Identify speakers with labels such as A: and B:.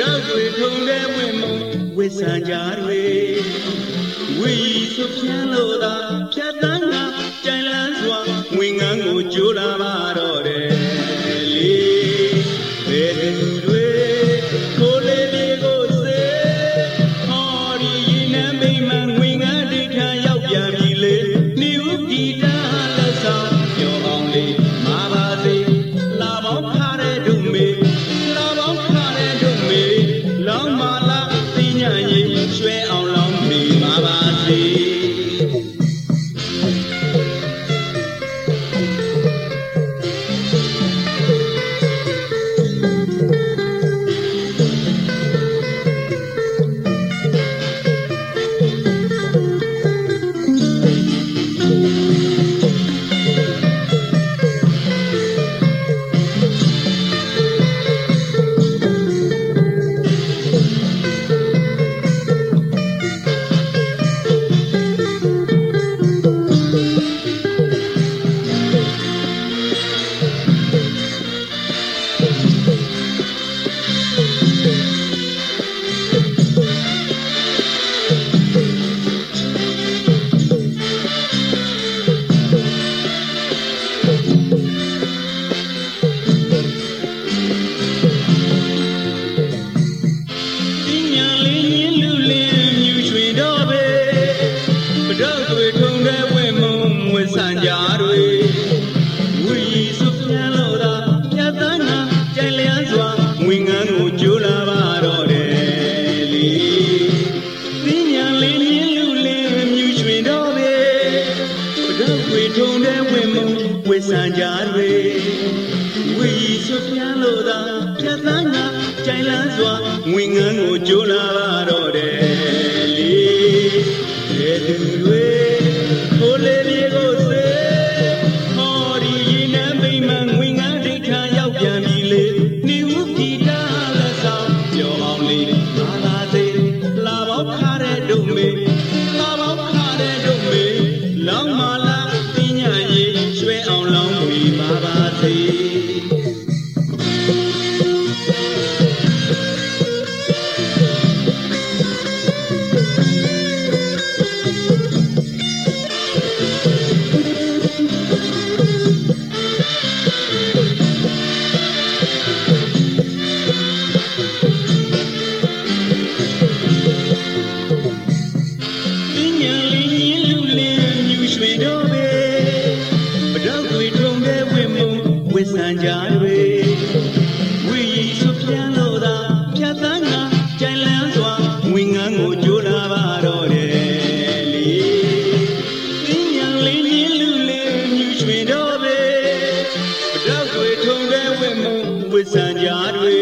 A: ရောက်တွေထုံတဲ့မွေမုံဝိဆံကြတွေဝီစုပြန်လို့သာဖြတ်တန်း န်ကြတွေဝီစွပြန်လို့သာပြတ်သားငါကြိုင်လန်းစွာငွေငန်းကိုကြိုးလာတော့တယ်လေတဲ့သူတွေ ဆန်ကြ၍ဝီရွှပြန်လို့သာပြတ်တန်းကကြိုင်လန်းစွာဝီငန်းကိုကြိုးလာပါတော့တယ်လေသင်ညာလေးချင်းလူလေးမြူရွှင်တော့ပဲအတော့ွေထုံတဲ့ဝဲမုံဝီဆန်ကြတွေ